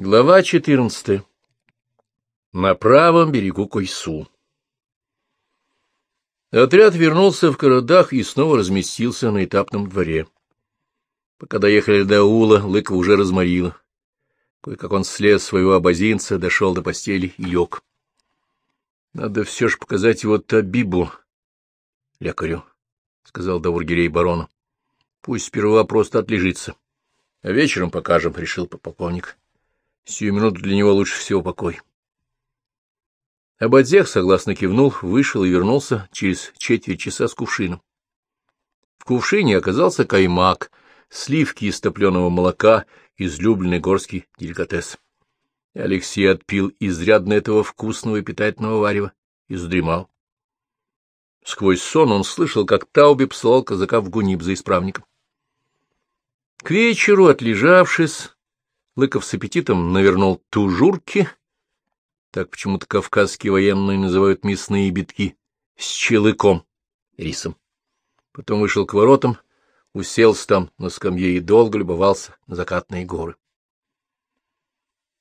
Глава 14. На правом берегу Койсу. Отряд вернулся в городах и снова разместился на этапном дворе. Пока доехали до Ула, Лыков уже разморило. Кое-как он слез своего обозинца, дошел до постели и лег. Надо все же показать его Табибу, лекарю, — сказал Даургирей барону. Пусть сперва просто отлежится. А вечером покажем, — решил полковник. Сию минуту для него лучше всего покой. Абадзех согласно кивнул, вышел и вернулся через четверть часа с кувшином. В кувшине оказался каймак, сливки из топленого молока, излюбленный горский деликатес. Алексей отпил изрядно этого вкусного и питательного варева и задремал. Сквозь сон он слышал, как Тауби посылал казака в Гуниб за исправником. К вечеру, отлежавшись, Лыков с аппетитом навернул тужурки, так почему-то кавказские военные называют мясные битки, с челыком, рисом. Потом вышел к воротам, уселся там на скамье и долго любовался на закатные горы.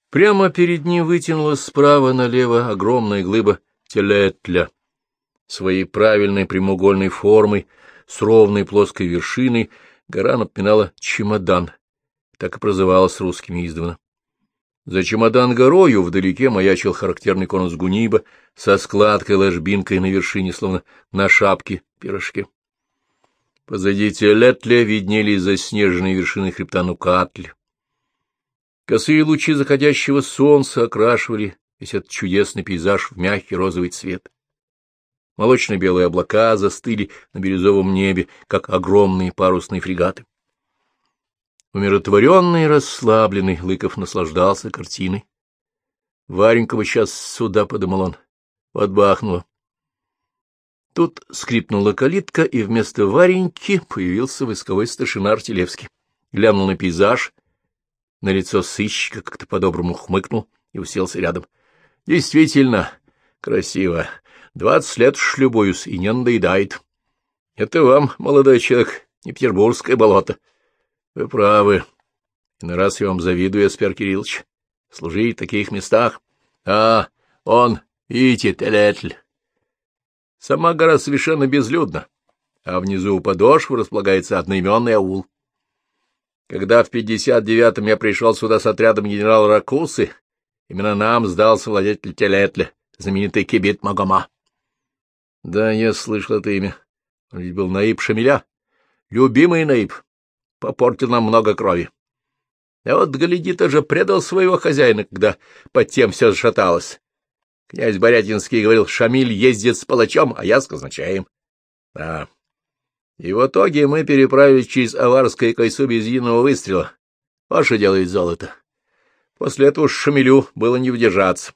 Прямо перед ним вытянулась справа налево огромная глыба телетля, своей правильной прямоугольной формой, с ровной плоской вершиной, гора напоминала чемодан, так и прозывалась русскими издавна. За чемодан горою вдалеке маячил характерный конус гуниба со складкой-ложбинкой на вершине, словно на шапке пирожке. Позади Телетля виднелись заснеженные вершины хребта Нукатль. Косые лучи заходящего солнца окрашивали весь этот чудесный пейзаж в мягкий розовый цвет. Молочно-белые облака застыли на бирюзовом небе, как огромные парусные фрегаты. Умиротворенный и расслабленный, Лыков наслаждался картиной. Варенька бы сейчас сюда, — подумал он, — вот бахнула. Тут скрипнула калитка, и вместо Вареньки появился войсковой старшина Артилевский. Глянул на пейзаж, на лицо сыщика, как-то по-доброму хмыкнул и уселся рядом. — Действительно красиво. Двадцать лет уж любуюсь, и не надоедает. Это вам, молодой человек, не петербургское болото. Вы правы. И на раз я вам завидую, Эспер Кириллович. Служить в таких местах. А, он, видите, Телетль. Сама гора совершенно безлюдна, а внизу у подошвы располагается одноименный аул. Когда в 59-м я пришел сюда с отрядом генерала Ракусы, именно нам сдался владетель Телетля, знаменитый кибит Магома. Да, я слышал это имя. Он ведь был Наиб Шамиля. Любимый Наиб попортил нам много крови. А вот Галиди же предал своего хозяина, когда под тем все зашаталось. Князь Борятинский говорил, Шамиль ездит с палачом, а я с казначеем. Да. И в итоге мы переправились через Аварское кайсу без единого выстрела. Ваше дело из золота. После этого Шамилю было не удержаться.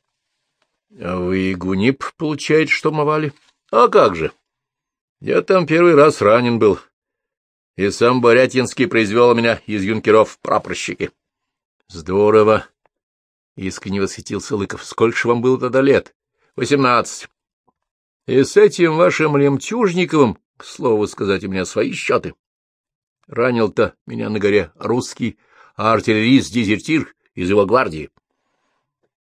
А вы Гунип, получается, штурмовали? А как же? Я там первый раз ранен был и сам Борятинский произвел меня из юнкеров в прапорщики. — Здорово! — искренне восхитился Лыков. — Сколько же вам было тогда лет? — Восемнадцать. — И с этим вашим Лемтюжниковым, к слову сказать, у меня свои счеты. Ранил-то меня на горе русский артиллерист-дезертир из его гвардии.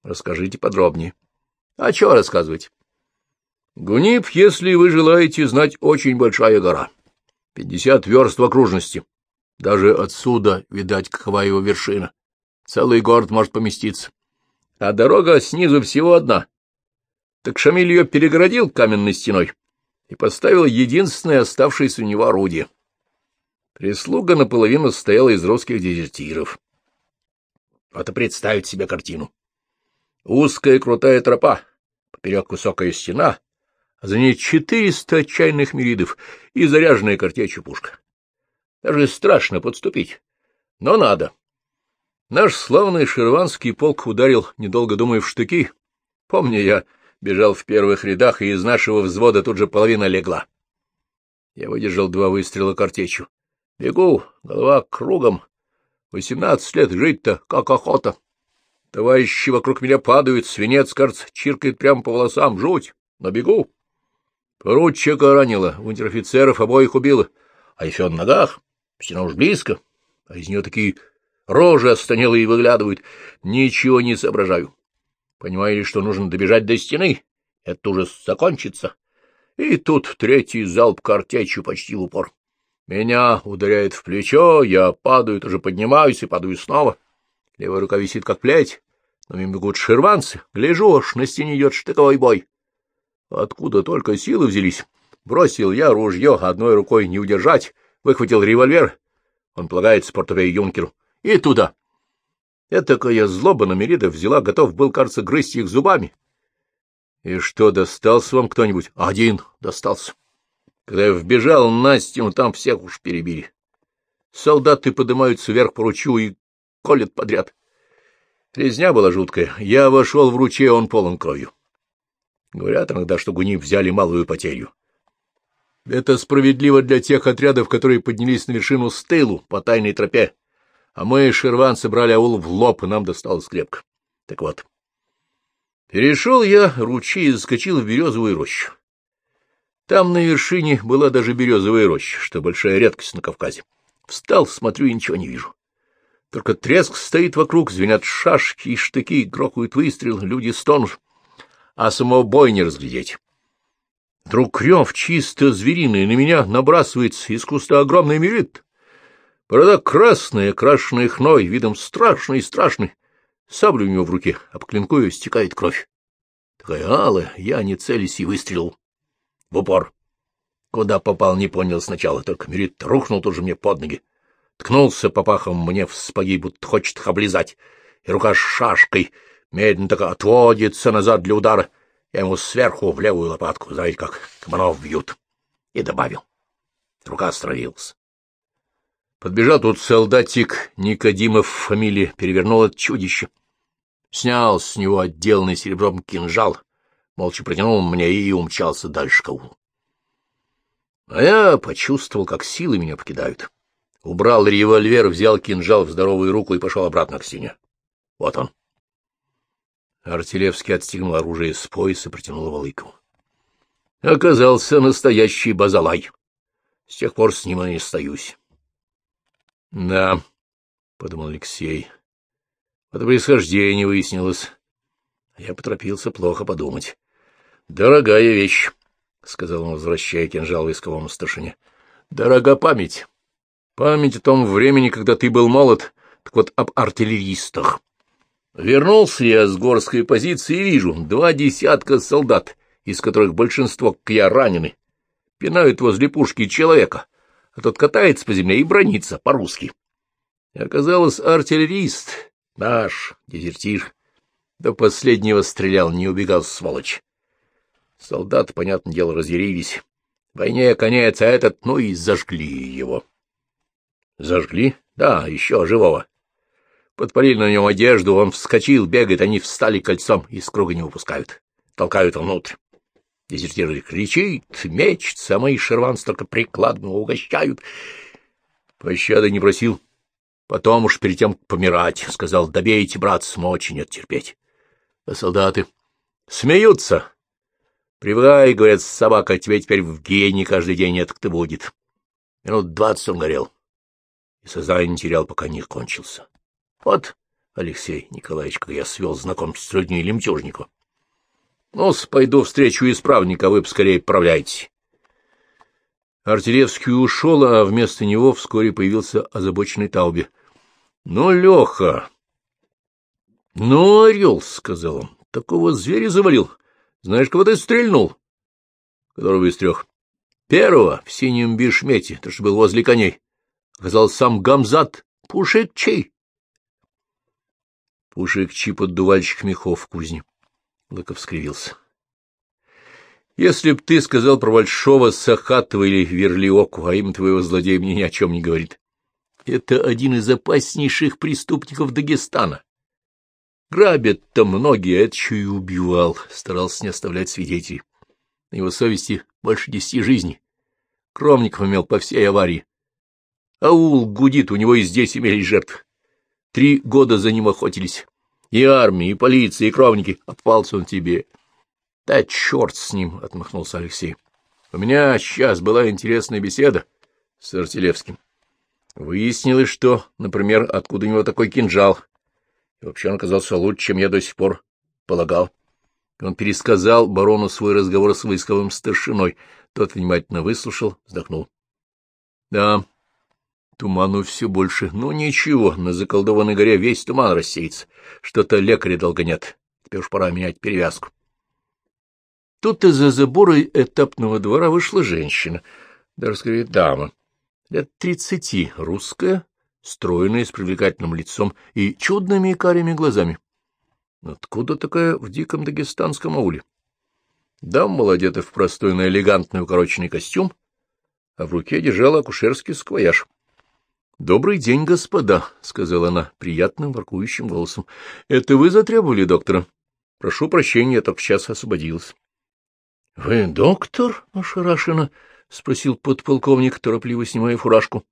Расскажите подробнее. — А что рассказывать? — Гунип, если вы желаете знать, очень большая гора. — Пятьдесят верст в окружности. Даже отсюда, видать, какова его вершина. Целый город может поместиться. А дорога снизу всего одна. Так Шамиль ее перегородил каменной стеной и поставил единственное оставшееся у него орудие. Прислуга наполовину состояла из русских дезертиров. Вот и представить себе картину. Узкая крутая тропа, поперек высокая стена, за ней четыреста отчаянных миридов и заряженная картечью пушка. Даже страшно подступить, но надо. Наш славный шерванский полк ударил, недолго думая, в штыки. Помню, я бежал в первых рядах, и из нашего взвода тут же половина легла. Я выдержал два выстрела картечью. Бегу, голова кругом. Восемнадцать лет жить-то, как охота. Товарищи вокруг меня падают, свинец, кажется, чиркает прямо по волосам, жуть, но бегу. Поручика ранила, унтер-офицеров обоих убила, а еще на ногах, стена уж близко, а из нее такие Рожи останелые выглядывают. Ничего не соображаю. Понимаю, что нужно добежать до стены. Это уже закончится. И тут третий залп картечью почти в упор. Меня ударяет в плечо, я падаю, тоже поднимаюсь и падаю снова. Левая рука висит, как плеть, но мимо бегут шерванцы. Гляжу, аж на стене идет штыковой бой. Откуда только силы взялись? Бросил я ружье, одной рукой не удержать, выхватил револьвер. Он полагается портовей юнкеру. И туда. Этакая злоба на Мерида взяла, готов был, кажется, грызть их зубами. И что, достался вам кто-нибудь? Один достался. Когда я вбежал на стену, там всех уж перебили. Солдаты поднимаются вверх по ручью и колят подряд. Резня была жуткая. Я вошел в ручей, он полон кровью. Говорят иногда, что гуни взяли малую потерю. Это справедливо для тех отрядов, которые поднялись на вершину Стейлу по тайной тропе. А мы, Шерван, собрали аул в лоб, и нам досталось крепко. Так вот. Перешел я ручей и заскочил в березовую рощу. Там на вершине была даже березовая роща, что большая редкость на Кавказе. Встал, смотрю и ничего не вижу. Только треск стоит вокруг, звенят шашки и штыки, грохают выстрел, люди стонут, а самого боя не разглядеть. Вдруг рев чисто звериный на меня набрасывается из куста огромный мерит. Борода красная, крашеная хной, видом страшный и страшный. Саблю у него в руке, об клинку ее стекает кровь. Такая алая, я не целюсь и выстрелил в упор. Куда попал, не понял сначала, только Мерит рухнул тоже мне под ноги. Ткнулся попахом мне в спаги, будто хочет их облизать, и рука шашкой медленно так отводится назад для удара. Я ему сверху в левую лопатку, знаете, как кабанов бьют. И добавил. Рука остановилась. Подбежал тут солдатик Никодимов фамилия, перевернул это чудище. Снял с него отделанный серебром кинжал, молча протянул мне и умчался дальше к аулу. А я почувствовал, как силы меня покидают. Убрал револьвер, взял кинжал в здоровую руку и пошел обратно к стене. Вот он. Артилевский отстегнул оружие с пояса и протянул его Лыкову. Оказался настоящий базалай. С тех пор с ним и не остаюсь. — Да, — подумал Алексей. Это происхождение выяснилось. Я поторопился плохо подумать. Дорогая вещь, — сказал он, возвращая кинжал войсковому старшине. — Дорога память. Память о том времени, когда ты был молод, так вот об артиллеристах. Вернулся я с горской позиции и вижу два десятка солдат, из которых большинство, как я, ранены. Пинают возле пушки человека, а тот катается по земле и бронится по-русски. Оказалось, артиллерист, наш, дезертир. До последнего стрелял, не убегал, сволочь. Солдаты, понятное дело, разъярились. Войне конец, а этот, ну и зажгли его. Зажгли? Да, еще живого. Подпалили на нем одежду, он вскочил, бегает, они встали кольцом и с круга не выпускают. Толкают внутрь. Дезертир кричит, мечется, а мои шерванцы только прикладно угощают. Пощады не просил. Потом уж перед тем помирать, сказал, добейте, брат, смочи нет терпеть. А солдаты смеются, Привыкай, говорят, собака, тебе теперь в гене каждый день это кто будет. Минут двадцать он горел. И сознание терял, пока не кончился. Вот, Алексей Николаевич, как я свел знакомство с людьми лемтежнику. ну пойду встречу исправника, а вы поскорее отправляйтесь. Артилевский ушел, а вместо него вскоре появился озабоченный Тауби. — Ну, Леха! — Ну, орел, — сказал он, — такого зверя завалил. Знаешь, кого ты стрельнул? Которого из трех? Первого, в синем бишмете, то, что был возле коней. Оказался сам Гамзат Пушекчей. Пушекчи поддувальщик мехов в кузне. Лыков скривился. Если б ты сказал про Большого Сахатова или Верлиоку, а имя твоего злодея мне ни о чем не говорит. Это один из опаснейших преступников Дагестана. Грабят-то многие, а это еще и убивал, старался не оставлять свидетелей. На его совести больше десяти жизней. Кромников имел по всей аварии. Аул гудит, у него и здесь имелись жертвы. Три года за ним охотились. И армия, и полиция, и кровники. Отпался он тебе. — Да черт с ним! — отмахнулся Алексей. — У меня сейчас была интересная беседа с Артилевским. Выяснилось, что, например, откуда у него такой кинжал. И вообще он оказался лучше, чем я до сих пор полагал. Он пересказал барону свой разговор с войсковым старшиной. Тот внимательно выслушал, вздохнул. — Да, туману все больше. Ну, ничего, на заколдованной горе весь туман рассеется. Что-то лекаря долго нет. Теперь уж пора менять перевязку. Тут из-за забора этапного двора вышла женщина, даже скорее дама, лет тридцати, русская, стройная, с привлекательным лицом и чудными карими глазами. Откуда такая в диком дагестанском ауле? Дама молодета в простой, но элегантный укороченный костюм, а в руке держала акушерский сквояж. — Добрый день, господа, — сказала она приятным воркующим голосом. — Это вы затребовали доктора? Прошу прощения, я только сейчас освободилась. — Вы доктор? — ошарашенно спросил подполковник, торопливо снимая фуражку.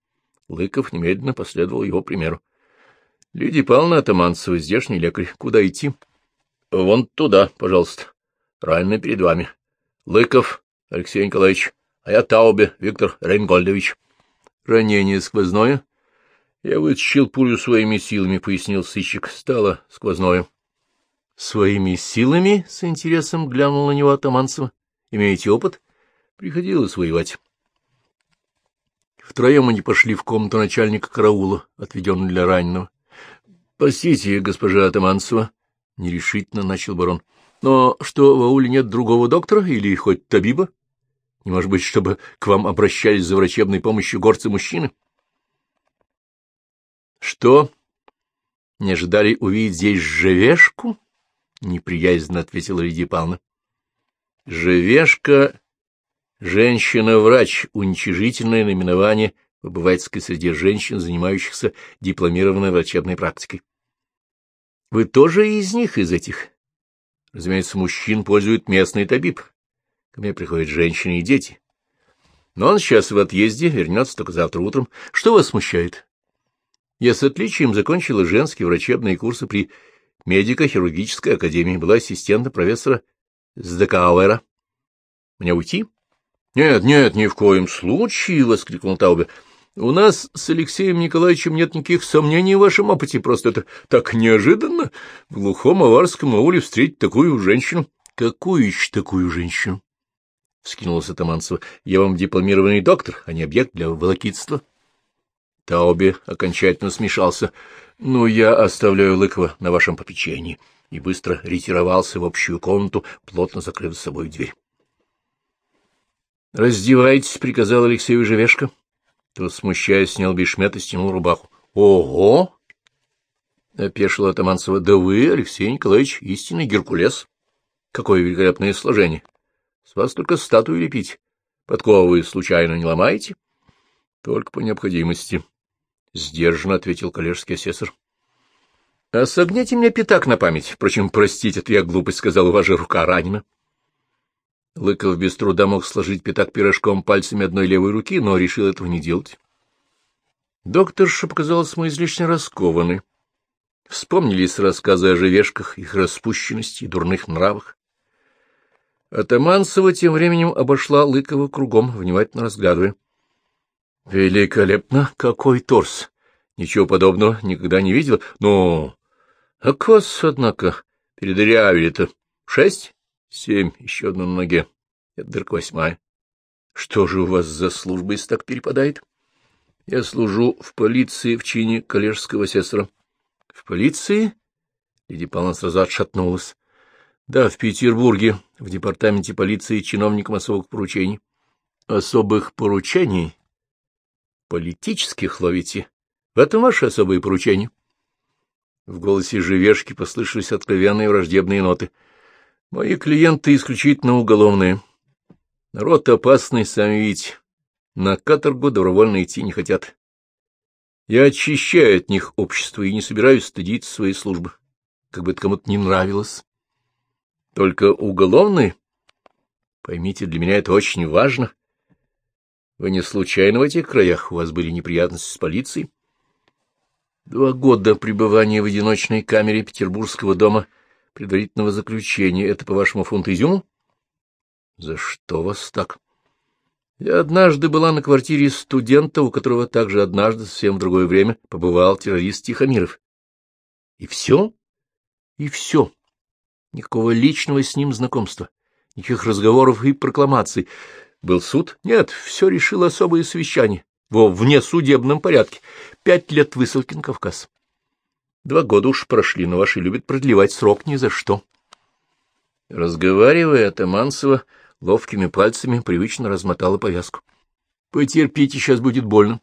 Лыков немедленно последовал его примеру. — Лидия Павловна Атаманцева, здешний лекарь. Куда идти? — Вон туда, пожалуйста. Раненый перед вами. Лыков Алексей Николаевич, а я Таубе Виктор Рейнгольдович. — Ранение сквозное? — Я вытащил пулю своими силами, — пояснил сыщик. Стало сквозное. — Своими силами? — с интересом глянул на него Атаманцева. — Имеете опыт? — Приходилось воевать. Втроем они пошли в комнату начальника караула, отведенную для раненого. — Простите, госпожа Атаманцева, — нерешительно начал барон. — Но что, в ауле нет другого доктора или хоть табиба? Не может быть, чтобы к вам обращались за врачебной помощью горцы-мужчины? — Что? Не ожидали увидеть здесь Жевешку? — неприязненно ответила Лидия Павловна. — Жевешка Женщина-врач — уничижительное наименование в обывательской среде женщин, занимающихся дипломированной врачебной практикой. Вы тоже из них, из этих? Разумеется, мужчин пользует местный табиб. Ко мне приходят женщины и дети. Но он сейчас в отъезде, вернется только завтра утром. Что вас смущает? Я с отличием закончила женские врачебные курсы при медико-хирургической академии, была ассистентом профессора Сдекауэра. Мне уйти? Нет, нет, ни в коем случае, — воскликнул Таубе. — У нас с Алексеем Николаевичем нет никаких сомнений в вашем опыте, просто это так неожиданно в глухом аварском ауле встретить такую женщину. — Какую еще такую женщину? — вскинулась Атаманцева. — Я вам дипломированный доктор, а не объект для волокитства. Таубе окончательно смешался. — Ну, я оставляю Лыкова на вашем попечении, и быстро ретировался в общую комнату, плотно закрыв за собой дверь. — Раздевайтесь, — приказал Алексею Живешко. Тот, смущаясь, снял бешмет и стянул рубаху. — Ого! — опешила Атаманцева. — Да вы, Алексей Николаевич, истинный Геркулес. Какое великолепное сложение! С вас только статую лепить. Подковы случайно не ломаете? — Только по необходимости. — Сдержанно ответил коллежский асессор. — А согните мне пятак на память. Впрочем, простите, это я глупость сказал, у вас же рука ранена. — Лыков без труда мог сложить пятак пирожком пальцами одной левой руки, но решил этого не делать. Докторша показалась ему излишне раскованной. Вспомнились рассказы о живешках, их распущенности и дурных нравах. Атаманцева тем временем обошла Лыкова кругом, внимательно разглядывая. — Великолепно! Какой торс! Ничего подобного никогда не видела. Но... А кос, однако, передырявили-то. Шесть? Семь, еще одна на ноге. Это дырка восьмая. Что же у вас за служба, если так перепадает? Я служу в полиции в чине коллежского асессора. В полиции? Лидия Павловна сразу отшатнулась. Да, в Петербурге, в департаменте полиции чиновником особых поручений. Особых поручений? Политических ловите? В этом ваши особые поручения? В голосе Живешки послышались откровенные враждебные ноты — Мои клиенты исключительно уголовные. Народ опасный, сами видите. На каторгу добровольно идти не хотят. Я очищаю от них общество и не собираюсь стыдить своей службы, как бы это кому-то не нравилось. Только уголовные? Поймите, для меня это очень важно. Вы не случайно в этих краях? У вас были неприятности с полицией? Два года пребывания в одиночной камере Петербургского дома — предварительного заключения. Это, по-вашему, фунт изюму? За что вас так? Я однажды была на квартире студента, у которого также однажды, совсем в другое время, побывал террорист Тихомиров. И все? И все. Никакого личного с ним знакомства, никаких разговоров и прокламаций. Был суд? Нет, все решило особое совещание. Во внесудебном порядке. Пять лет высылки на Кавказ. Два года уж прошли, но ваши любят продлевать срок ни за что. Разговаривая, Атаманцева ловкими пальцами привычно размотала повязку. — Потерпите, сейчас будет больно.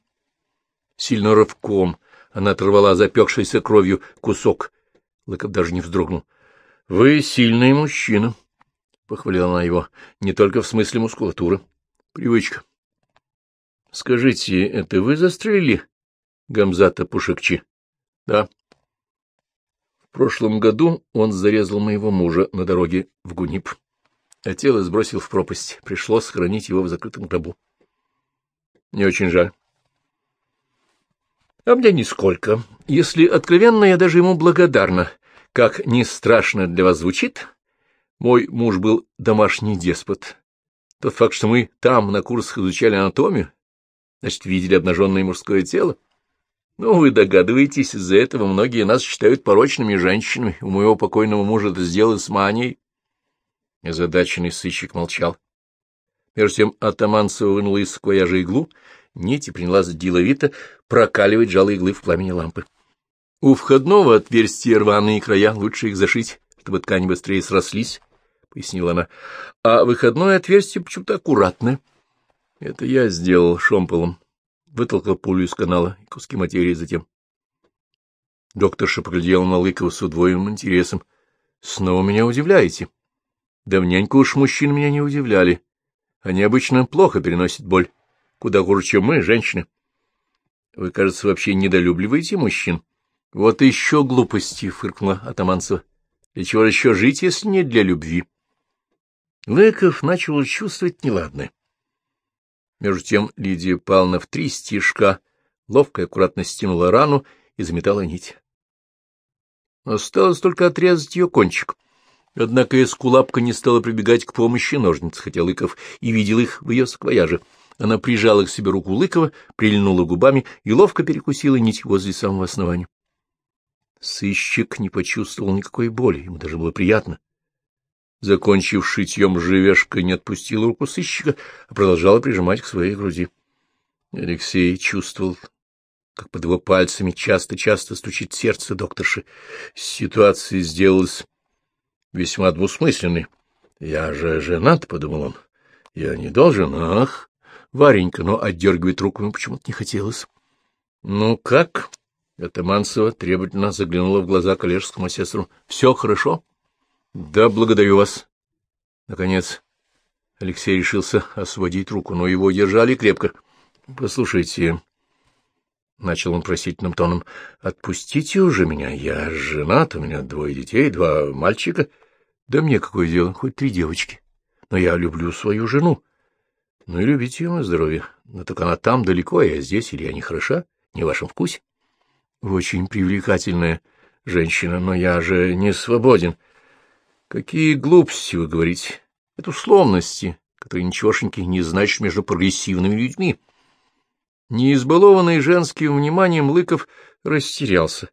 Сильно рывком она оторвала запекшейся кровью кусок. Лыков даже не вздрогнул. — Вы сильный мужчина, — похвалила она его, — не только в смысле мускулатуры. Привычка. — Скажите, это вы застрелили Гамзата Пушекчи? — Да. В прошлом году он зарезал моего мужа на дороге в Гунип а тело сбросил в пропасть. Пришлось сохранить его в закрытом гробу. Не очень жаль. А мне нисколько. Если откровенно, я даже ему благодарна. Как не страшно для вас звучит, мой муж был домашний деспот. Тот факт, что мы там на курсах изучали анатомию, значит, видели обнаженное мужское тело. Ну, вы догадываетесь, из-за этого многие нас считают порочными женщинами. У моего покойного мужа это сделали с манией. Озадаченный сыщик молчал. Между тем атаманцева вынула из саквояжа иглу, нить и принялась деловито прокаливать жало иглы в пламени лампы. У входного отверстия рваные края, лучше их зашить, чтобы ткани быстрее срослись, — пояснила она. — А выходное отверстие почему-то аккуратное. Это я сделал шомполом. Вытолкал пулю из канала и куски материи затем. Докторша поглядела на Лыкова с удвоенным интересом. — Снова меня удивляете. — Давненько уж мужчин меня не удивляли. Они обычно плохо переносят боль. Куда хуже, чем мы, женщины. Вы, кажется, вообще недолюбливаете мужчин. Вот еще глупости, — фыркнула Атаманцева. Для чего еще жить, если не для любви? Лыков начал чувствовать неладное. Между тем Лидия Павловна в три стишка ловко и аккуратно стянула рану и заметала нить. Осталось только отрезать ее кончик. Однако Эскулапка не стала прибегать к помощи ножниц, хотя Лыков и видел их в ее саквояже. Она прижала к себе руку Лыкова, прильнула губами и ловко перекусила нить возле самого основания. Сыщик не почувствовал никакой боли, ему даже было приятно. Закончив шитьем, живешка не отпустила руку сыщика, а продолжала прижимать к своей груди. Алексей чувствовал, как под его пальцами часто-часто стучит сердце докторши. Ситуация сделалась весьма двусмысленный. Я же женат, — подумал он. Я не должен, ах, Варенька, но отдергивать руку ему почему-то не хотелось. — Ну как? — Атаманцева требовательно заглянула в глаза коллежскому асессору. — Все хорошо? — Да, благодарю вас. Наконец Алексей решился освободить руку, но его держали крепко. — Послушайте, — начал он просительным тоном, — отпустите уже меня. Я женат, у меня двое детей, два мальчика. — да мне какое дело, хоть три девочки. Но я люблю свою жену. Ну и любить ее на здоровье. Но только она там далеко, а я здесь, или я не хороша, не в вашем вкусе. Вы очень привлекательная женщина, но я же не свободен. Какие глупости вы говорите. Это условности, которые ничегошеньки не значат между прогрессивными людьми. Не избалованный женским вниманием, Лыков растерялся.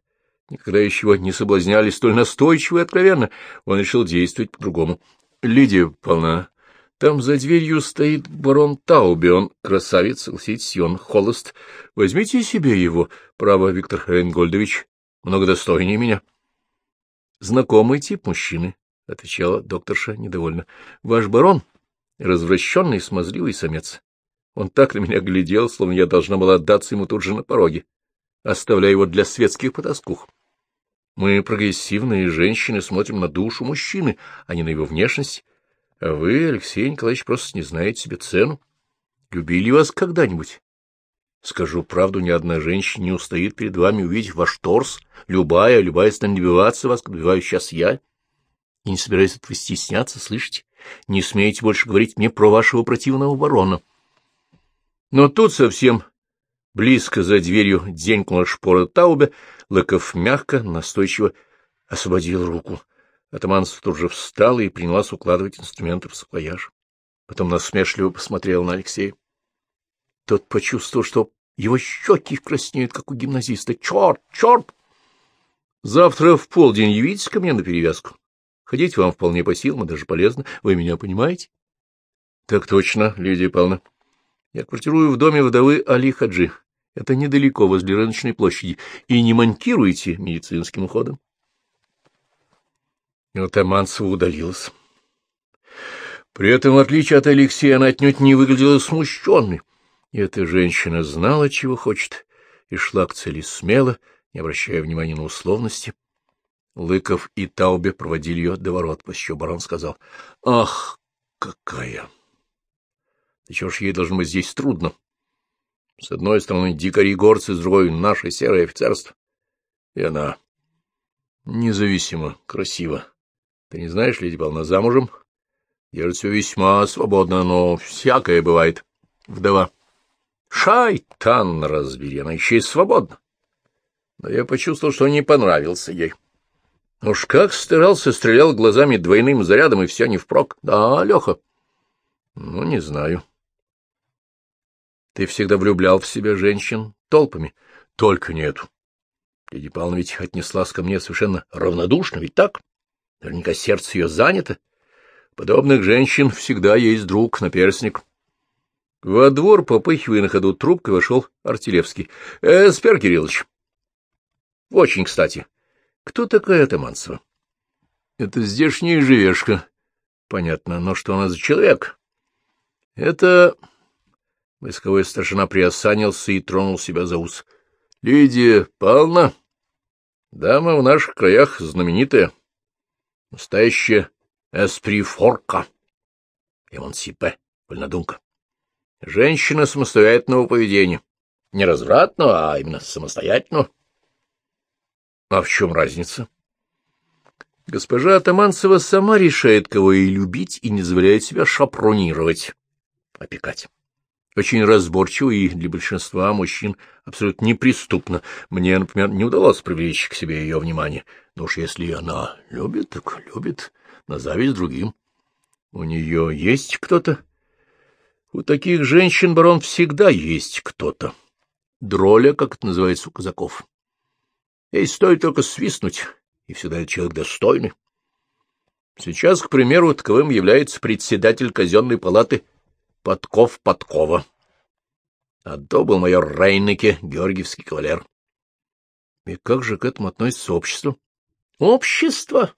Никогда еще не соблазняли столь настойчиво и откровенно. Он решил действовать по-другому. — Лидия Павловна, там за дверью стоит барон Тауби, он красавец, лсить, он холост. Возьмите себе его, право, Виктор Рейнгольдович, много достойнее меня. — Знакомый тип мужчины, — отвечала докторша недовольно. — Ваш барон — развращенный, смазливый самец. Он так на меня глядел, словно я должна была отдаться ему тут же на пороге, оставляя его для светских потаскух. Мы, прогрессивные женщины, смотрим на душу мужчины, а не на его внешность. А вы, Алексей Николаевич, просто не знаете себе цену. Любили вас когда-нибудь? Скажу правду, ни одна женщина не устоит перед вами увидеть ваш торс. Любая, любая станет добиваться вас, как добиваюсь сейчас я. И не собираюсь этого стесняться, слышите? Не смеете больше говорить мне про вашего противного барона. Но тут совсем близко за дверью денькнула шпора Таубе, Лыков мягко, настойчиво освободил руку. Атаманцев тут же встал и принялась укладывать инструменты в саквояж. Потом насмешливо посмотрел на Алексея. Тот почувствовал, что его щеки краснеют, как у гимназиста. Черт, черт! Завтра в полдень явитесь ко мне на перевязку. Ходить вам вполне по силам, даже полезно. Вы меня понимаете? — Так точно, Лидия Павловна. Я квартирую в доме вдовы Али Хаджи. Это недалеко, возле рыночной площади. И не монтируйте медицинским уходом. И вот Аманцева удалилась. При этом, в отличие от Алексея, она отнюдь не выглядела смущенной. И эта женщина знала, чего хочет, и шла к цели смело, не обращая внимания на условности. Лыков и Таубе проводили ее до ворот, после барон сказал, — Ах, какая! Да чего ж ей должно быть здесь трудно? С одной стороны дикари-горцы, с другой — наше серое офицерство. И она независимо, красиво. Ты не знаешь, Леди Павловна, замужем? Держит все весьма свободно, но всякое бывает. Вдова. Шайтан разбери, она еще и свободна. Но я почувствовал, что не понравился ей. Уж как старался, стрелял глазами двойным зарядом, и все не впрок. Да, Леха? Ну, не знаю. Ты всегда влюблял в себя женщин толпами. Только нету. Лидия Павловна ведь отнеслась ко мне совершенно равнодушно, ведь так? Наверняка сердце ее занято. Подобных женщин всегда есть друг, наперсник. Во двор, попыхивая на ходу трубкой, вошел Артилевский. «Э, — Спер Кириллович. — Очень кстати. Кто такая Атаманцева? — Это здешняя живешка. — Понятно. Но что она за человек? — Это... Войсковой старшина приосанился и тронул себя за ус. — Лидия Павловна, дама в наших краях знаменитая, настоящая эсприфорка, эмансипе, вольнодумка. Женщина самостоятельного поведения. Не развратного, а именно самостоятельного. А в чем разница? Госпожа Атаманцева сама решает, кого ей любить, и не позволяет себя шапронировать, опекать. Очень разборчиво и для большинства мужчин абсолютно неприступно. Мне, например, не удалось привлечь к себе ее внимание. Но уж если она любит, так любит, на зависть другим. У нее есть кто-то? У таких женщин, барон, всегда есть кто-то. Дроля, как это называется у казаков. Ей стоит только свистнуть, и всегда человек достойный. Сейчас, к примеру, таковым является председатель казенной палаты Подков Подкова. А то был майор Рейнеке, георгиевский кавалер. И как же к этому относится общество? Общество!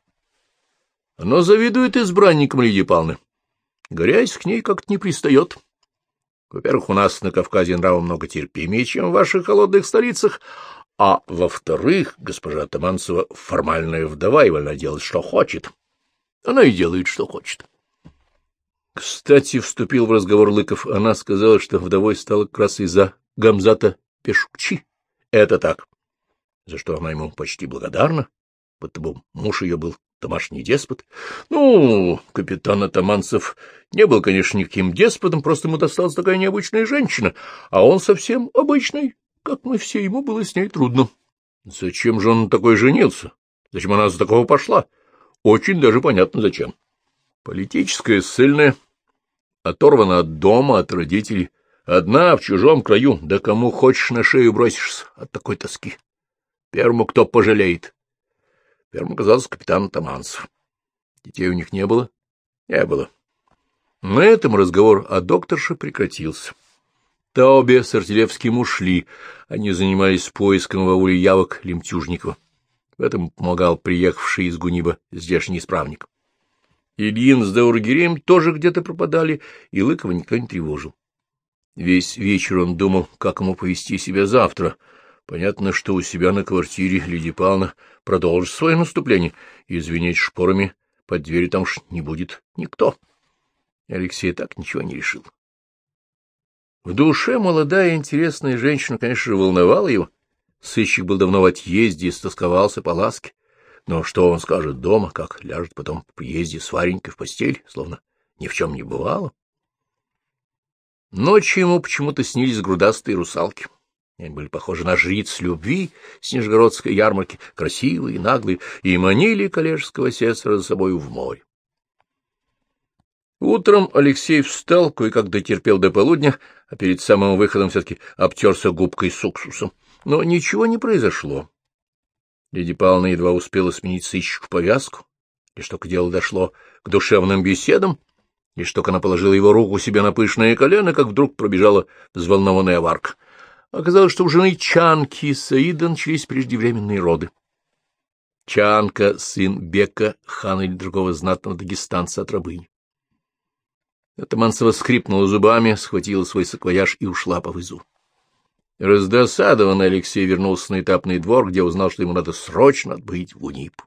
Оно завидует избранникам Лидии Павловны. Грязь к ней как-то не пристает. Во-первых, у нас на Кавказе нрава много терпимее, чем в ваших холодных столицах, а во-вторых, госпожа Таманцева формальная вдова и вольна делать, что хочет. Она и делает, что хочет. Кстати, вступил в разговор Лыков. Она сказала, что вдовой стала как раз из-за Гамзата Пешукчи. Это так. За что она ему почти благодарна, потому муж ее был домашний деспот. Ну, капитан Атаманцев не был, конечно, никаким деспотом, просто ему досталась такая необычная женщина, а он совсем обычный, как мы все, ему было с ней трудно. Зачем же он такой женился? Зачем она за такого пошла? Очень даже понятно, зачем. Политическая, ссыльная, оторвана от дома, от родителей, одна в чужом краю, да кому хочешь на шею бросишься от такой тоски. Первому кто пожалеет. Первым оказался капитан Таманцев. Детей у них не было? Не было. На этом разговор о докторше прекратился. Таубе с Артилевским ушли, они занимались поиском в ауле явок Лемтюжникова. В этом помогал приехавший из Гуниба здешний исправник. Ильин с Даургиреем тоже где-то пропадали, и Лыкова никто не тревожил. Весь вечер он думал, как ему повести себя завтра — Понятно, что у себя на квартире Лидия Павловна продолжит свое наступление, и звенеть шпорами под дверью там уж не будет никто. Алексей так ничего не решил. В душе молодая интересная женщина, конечно же, волновала его. Сыщик был давно в отъезде и стосковался по ласке. Но что он скажет дома, как ляжет потом по приезде с Варенькой в постель, словно ни в чем не бывало? Ночью ему почему-то снились грудастые русалки. Они были похожи на жриц любви с Нижегородской ярмарки, красивые, наглые, и манили коллежского сестра за собою в море. Утром Алексей встал, кое-как дотерпел до полудня, а перед самым выходом все-таки обтерся губкой с уксусом. Но ничего не произошло. Леди Павловна едва успела сменить сыщику повязку, лишь только дело дошло к душевным беседам, лишь только она положила его руку себе на пышное колено, как вдруг пробежала взволнованная варка. Оказалось, что у жены Чанки Саида начались преждевременные роды. Чанка — сын Бека, хана или другого знатного дагестанца от рабыни. Атаманцева скрипнула зубами, схватила свой саквояж и ушла по вызу. Раздосадованный Алексей вернулся на этапный двор, где узнал, что ему надо срочно отбыть в УНИП.